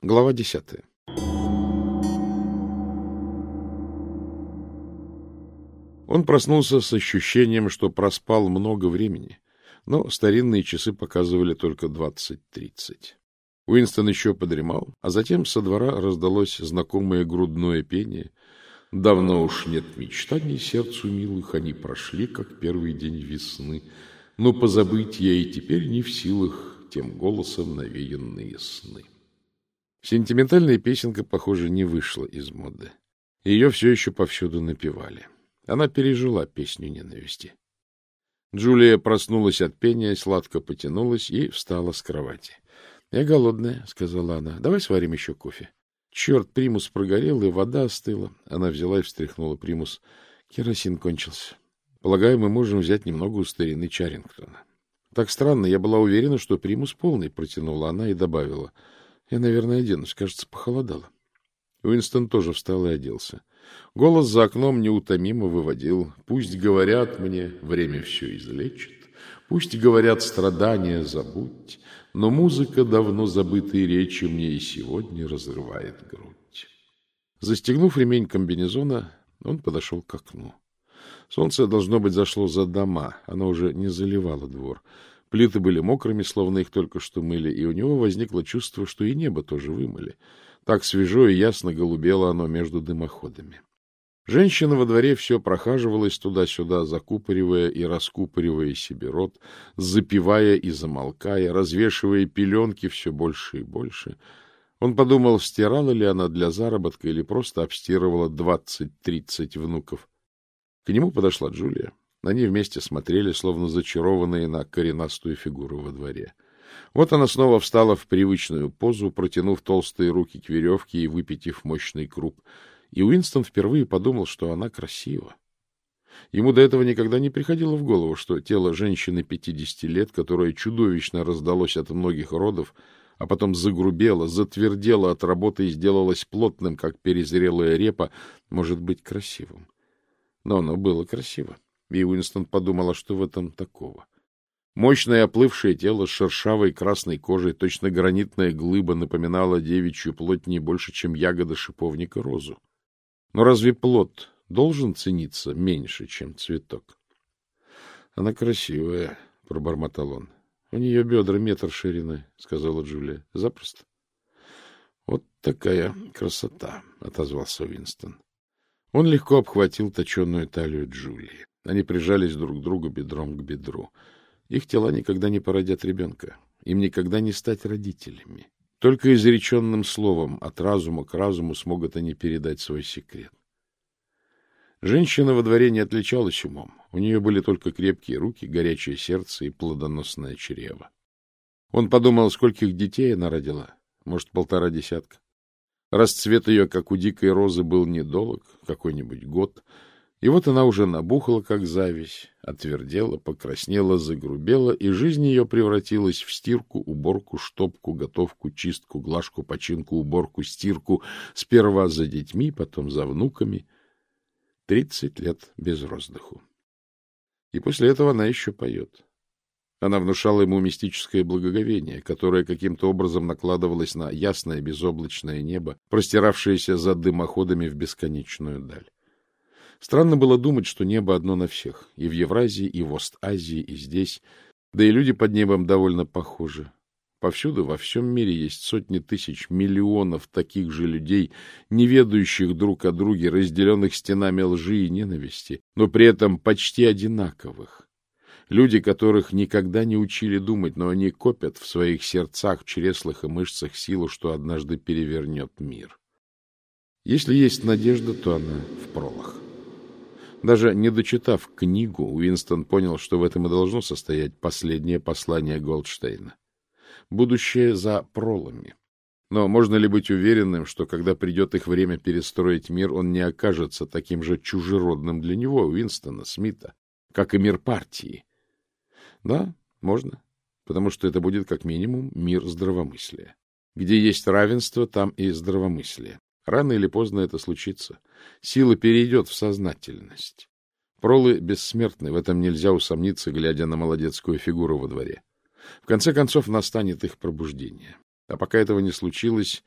Глава десятая. Он проснулся с ощущением, что проспал много времени, но старинные часы показывали только двадцать тридцать. Уинстон еще подремал, а затем со двора раздалось знакомое грудное пение. Давно уж нет мечтаний сердцу милых, они прошли, как первый день весны. Но позабыть я и теперь не в силах тем голосом навеянные сны. Сентиментальная песенка, похоже, не вышла из моды. Ее все еще повсюду напевали. Она пережила песню ненависти. Джулия проснулась от пения, сладко потянулась и встала с кровати. — Я голодная, — сказала она. — Давай сварим еще кофе. Черт, примус прогорел, и вода остыла. Она взяла и встряхнула примус. Керосин кончился. Полагаю, мы можем взять немного у старины Чарингтона. Так странно, я была уверена, что примус полный, протянула она и добавила — я, наверное, оденусь. Кажется, похолодало. Уинстон тоже встал и оделся. Голос за окном неутомимо выводил. Пусть говорят мне, время все излечит. Пусть говорят, страдания забудь. Но музыка давно забытой речи мне и сегодня разрывает грудь. Застегнув ремень комбинезона, он подошел к окну. Солнце, должно быть, зашло за дома. Оно уже не заливало двор. Плиты были мокрыми, словно их только что мыли, и у него возникло чувство, что и небо тоже вымыли. Так свежо и ясно голубело оно между дымоходами. Женщина во дворе все прохаживалась туда-сюда, закупоривая и раскупоривая себе рот, запивая и замолкая, развешивая пеленки все больше и больше. Он подумал, стирала ли она для заработка или просто обстирывала двадцать-тридцать внуков. К нему подошла Джулия. Они вместе смотрели, словно зачарованные на коренастую фигуру во дворе. Вот она снова встала в привычную позу, протянув толстые руки к веревке и выпитив мощный круп. И Уинстон впервые подумал, что она красива. Ему до этого никогда не приходило в голову, что тело женщины пятидесяти лет, которое чудовищно раздалось от многих родов, а потом загрубело, затвердело от работы и сделалось плотным, как перезрелая репа, может быть красивым. Но оно было красиво. И Уинстон подумала, что в этом такого. Мощное оплывшее тело с шершавой красной кожей, точно гранитная глыба, напоминала девичью плоть не больше, чем ягода шиповника розу. Но разве плод должен цениться меньше, чем цветок? — Она красивая, — пробормотал он. — У нее бедра метр ширины, — сказала Джулия. — Запросто. — Вот такая красота, — отозвался Уинстон. Он легко обхватил точенную талию Джулии. Они прижались друг к другу бедром к бедру. Их тела никогда не породят ребенка. Им никогда не стать родителями. Только изреченным словом от разума к разуму смогут они передать свой секрет. Женщина во дворе не отличалась умом. У нее были только крепкие руки, горячее сердце и плодоносное чрево. Он подумал, скольких детей она родила. Может, полтора десятка. Расцвет ее, как у дикой розы, был недолг, какой-нибудь год — и вот она уже набухла, как зависть, отвердела, покраснела, загрубела, и жизнь ее превратилась в стирку, уборку, штопку, готовку, чистку, глажку, починку, уборку, стирку, сперва за детьми, потом за внуками. Тридцать лет без роздыху. И после этого она еще поет. Она внушала ему мистическое благоговение, которое каким-то образом накладывалось на ясное безоблачное небо, простиравшееся за дымоходами в бесконечную даль. Странно было думать, что небо одно на всех, и в Евразии, и в Ост-Азии, и здесь, да и люди под небом довольно похожи. Повсюду, во всем мире есть сотни тысяч, миллионов таких же людей, не ведающих друг о друге, разделенных стенами лжи и ненависти, но при этом почти одинаковых. Люди, которых никогда не учили думать, но они копят в своих сердцах, чреслах и мышцах силу, что однажды перевернет мир. Если есть надежда, то она в пролах. Даже не дочитав книгу, Уинстон понял, что в этом и должно состоять последнее послание Голдштейна. Будущее за пролами. Но можно ли быть уверенным, что когда придет их время перестроить мир, он не окажется таким же чужеродным для него, Уинстона, Смита, как и мир партии? Да, можно, потому что это будет как минимум мир здравомыслия. Где есть равенство, там и здравомыслие. Рано или поздно это случится. Сила перейдет в сознательность. Пролы бессмертны, в этом нельзя усомниться, глядя на молодецкую фигуру во дворе. В конце концов настанет их пробуждение. А пока этого не случилось,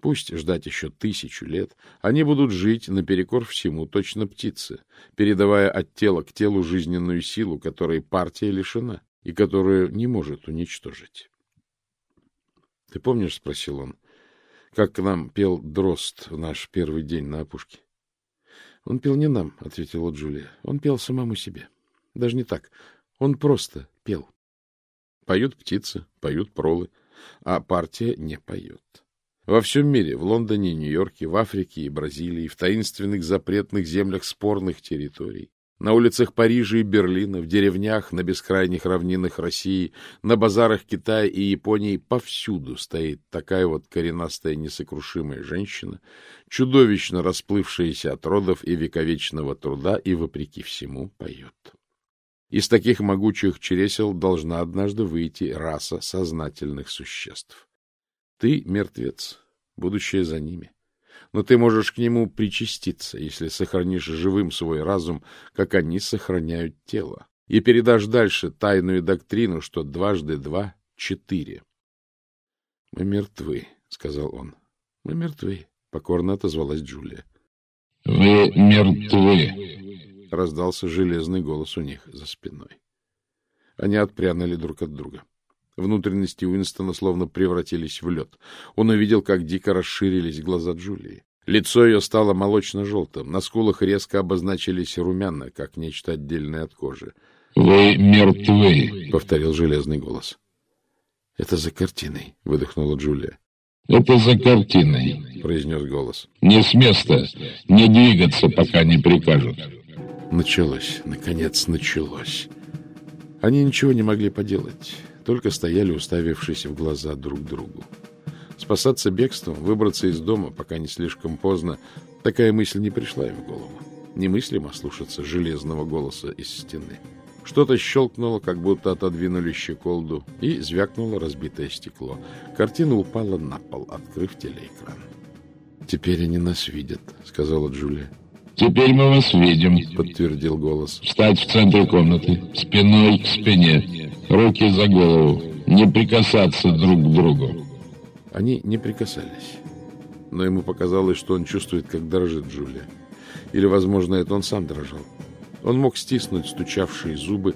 Пусть ждать еще тысячу лет, они будут жить наперекор всему, точно птицы, передавая от тела к телу жизненную силу, которой партия лишена и которую не может уничтожить. — Ты помнишь, — спросил он, — как к нам пел Дрозд в наш первый день на опушке? — Он пел не нам, — ответила Джулия. — Он пел самому себе. Даже не так. Он просто пел. Поют птицы, поют пролы, а партия не поет. Во всем мире, в Лондоне, Нью-Йорке, в Африке и Бразилии, в таинственных запретных землях спорных территорий, на улицах Парижа и Берлина, в деревнях, на бескрайних равнинах России, на базарах Китая и Японии повсюду стоит такая вот коренастая несокрушимая женщина, чудовищно расплывшаяся от родов и вековечного труда и, вопреки всему, поет. Из таких могучих чересел должна однажды выйти раса сознательных существ. Ты мертвец, будущее за ними. Но ты можешь к нему причаститься, если сохранишь живым свой разум, как они сохраняют тело, и передашь дальше тайную доктрину, что дважды два — четыре. — Мы мертвы, — сказал он. — Мы мертвы, — покорно отозвалась Джулия. — Вы мертвы, — раздался железный голос у них за спиной. Они отпрянули друг от друга. Внутренности Уинстона словно превратились в лед. Он увидел, как дико расширились глаза Джулии. Лицо ее стало молочно-желтым, на скулах резко обозначились румяна, как нечто отдельное от кожи. — Вы мертвы, — повторил железный голос. — Это за картиной, — выдохнула Джулия. — Это за картиной, — произнес голос. — Не с места, не двигаться, пока не прикажут. Началось, наконец началось. Они ничего не могли поделать только стояли, уставившись в глаза друг другу. Спасаться бегством, выбраться из дома, пока не слишком поздно, такая мысль не пришла им в голову. Немыслимо слушаться железного голоса из стены. Что-то щелкнуло, как будто отодвинули щеколду, и звякнуло разбитое стекло. Картина упала на пол, открыв телеэкран. — Теперь они нас видят, — сказала Джулия. — Теперь мы вас видим, — подтвердил голос. — Встать в центре комнаты, спиной к спине руки за голову, не прикасаться друг к другу. Они не прикасались. Но ему показалось, что он чувствует, как дрожит Джулия. Или, возможно, это он сам дрожал. Он мог стиснуть стучавшие зубы,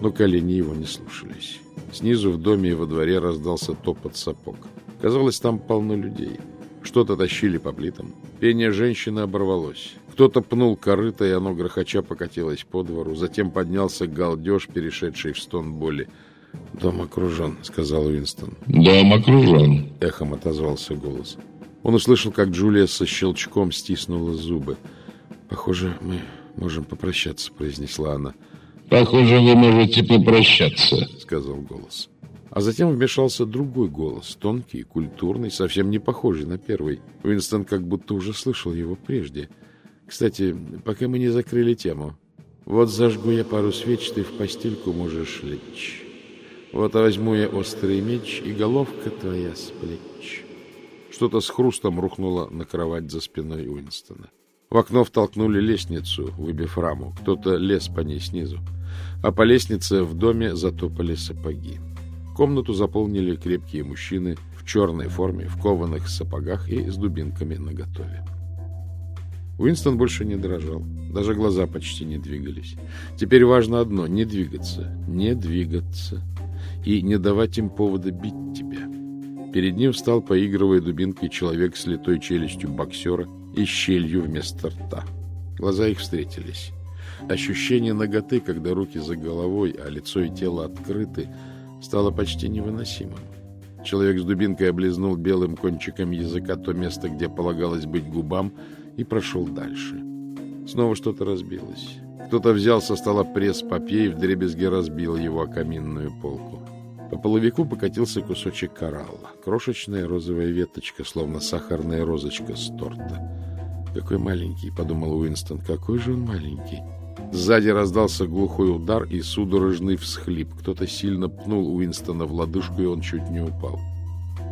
но колени его не слушались. Снизу в доме и во дворе раздался топот сапог. Казалось, там полно людей. Что-то тащили по плитам. Пение женщины оборвалось. Кто-то пнул корыто, и оно грохоча покатилось по двору. Затем поднялся галдеж, перешедший в стон боли. «Дом окружен», — сказал Уинстон. «Дом окружен», — эхом отозвался голос. Он услышал, как Джулия со щелчком стиснула зубы. «Похоже, мы можем попрощаться», — произнесла она. «Похоже, вы можете попрощаться», — сказал голос. А затем вмешался другой голос, тонкий, культурный, совсем не похожий на первый. Уинстон как будто уже слышал его прежде. «Кстати, пока мы не закрыли тему, вот зажгу я пару свеч, ты в постельку можешь лечь». Вот возьму я острый меч, и головка твоя с плеч. Что-то с хрустом рухнуло на кровать за спиной Уинстона. В окно втолкнули лестницу, выбив раму. Кто-то лез по ней снизу. А по лестнице в доме затопали сапоги. Комнату заполнили крепкие мужчины в черной форме, в кованых сапогах и с дубинками наготове. Уинстон больше не дрожал. Даже глаза почти не двигались. Теперь важно одно — не двигаться. Не двигаться и не давать им повода бить тебя. Перед ним встал, поигрывая дубинкой, человек с литой челюстью боксера и щелью вместо рта. Глаза их встретились. Ощущение ноготы, когда руки за головой, а лицо и тело открыты, стало почти невыносимым. Человек с дубинкой облизнул белым кончиком языка то место, где полагалось быть губам, и прошел дальше. Снова что-то разбилось. Кто-то взял со стола пресс-папье и вдребезги разбил его о каминную полку. По половику покатился кусочек коралла. Крошечная розовая веточка, словно сахарная розочка с торта. «Какой маленький!» — подумал Уинстон. «Какой же он маленький!» Сзади раздался глухой удар и судорожный всхлип. Кто-то сильно пнул Уинстона в лодыжку, и он чуть не упал.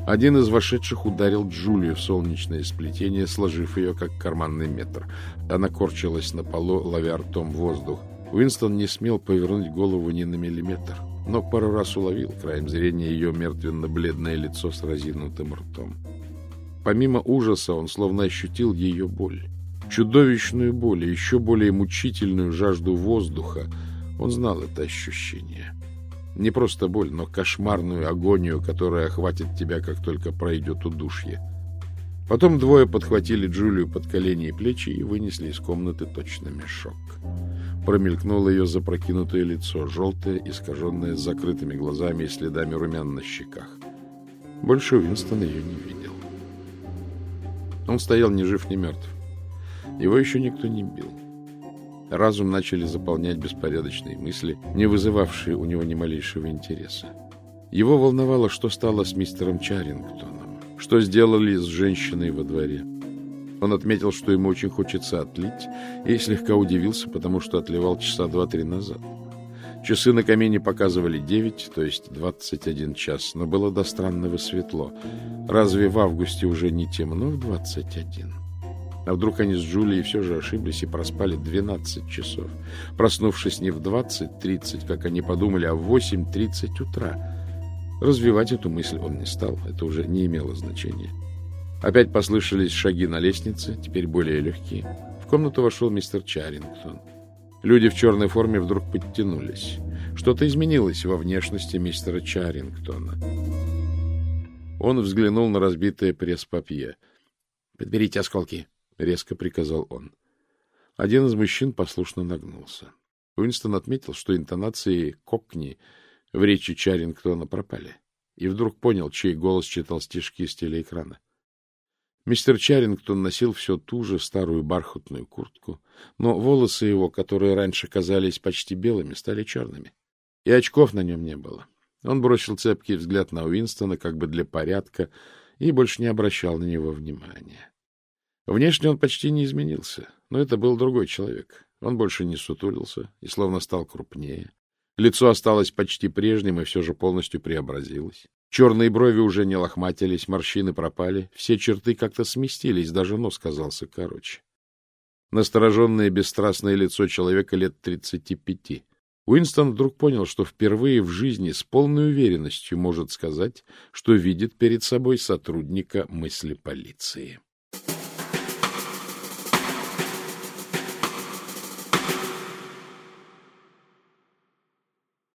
Один из вошедших ударил Джулию в солнечное сплетение, сложив ее, как карманный метр. Она корчилась на полу, ловя ртом воздух. Уинстон не смел повернуть голову ни на миллиметр но пару раз уловил краем зрения ее мертвенно-бледное лицо с разинутым ртом. помимо ужаса, он словно ощутил ее боль. Чудовищную боль и еще более мучительную жажду воздуха. Он знал это ощущение. Не просто боль, но кошмарную агонию, которая охватит тебя, как только пройдет удушье. Потом двое подхватили Джулию под колени и плечи и вынесли из комнаты точно мешок. Промелькнуло ее запрокинутое лицо, желтое, искаженное с закрытыми глазами и следами румян на щеках. Больше Уинстон ее не видел. Он стоял ни жив, ни мертв. Его еще никто не бил. Разум начали заполнять беспорядочные мысли, не вызывавшие у него ни малейшего интереса. Его волновало, что стало с мистером Чарингтоном, что сделали с женщиной во дворе. Он отметил, что ему очень хочется отлить, и слегка удивился, потому что отливал часа два-три назад. Часы на камине показывали девять, то есть двадцать один час, но было до странного светло. Разве в августе уже не темно в двадцать один? А вдруг они с Джулией все же ошиблись и проспали 12 часов, проснувшись не в 20.30, как они подумали, а в 8.30 утра. Развивать эту мысль он не стал, это уже не имело значения. Опять послышались шаги на лестнице, теперь более легкие. В комнату вошел мистер Чарингтон. Люди в черной форме вдруг подтянулись. Что-то изменилось во внешности мистера Чарингтона. Он взглянул на разбитое пресс-папье. — Подберите осколки, — резко приказал он. Один из мужчин послушно нагнулся. Уинстон отметил, что интонации кокни в речи Чарингтона пропали, и вдруг понял, чей голос читал стишки с телеэкрана. Мистер Чарингтон носил все ту же старую бархатную куртку, но волосы его, которые раньше казались почти белыми, стали черными. И очков на нем не было. Он бросил цепкий взгляд на Уинстона как бы для порядка и больше не обращал на него внимания. Внешне он почти не изменился, но это был другой человек. Он больше не сутулился и словно стал крупнее. Лицо осталось почти прежним и все же полностью преобразилось. Черные брови уже не лохматились, морщины пропали, все черты как-то сместились, даже нос казался короче. Настороженное бесстрастное лицо человека лет тридцати пяти. Уинстон вдруг понял, что впервые в жизни с полной уверенностью может сказать, что видит перед собой сотрудника мысли полиции.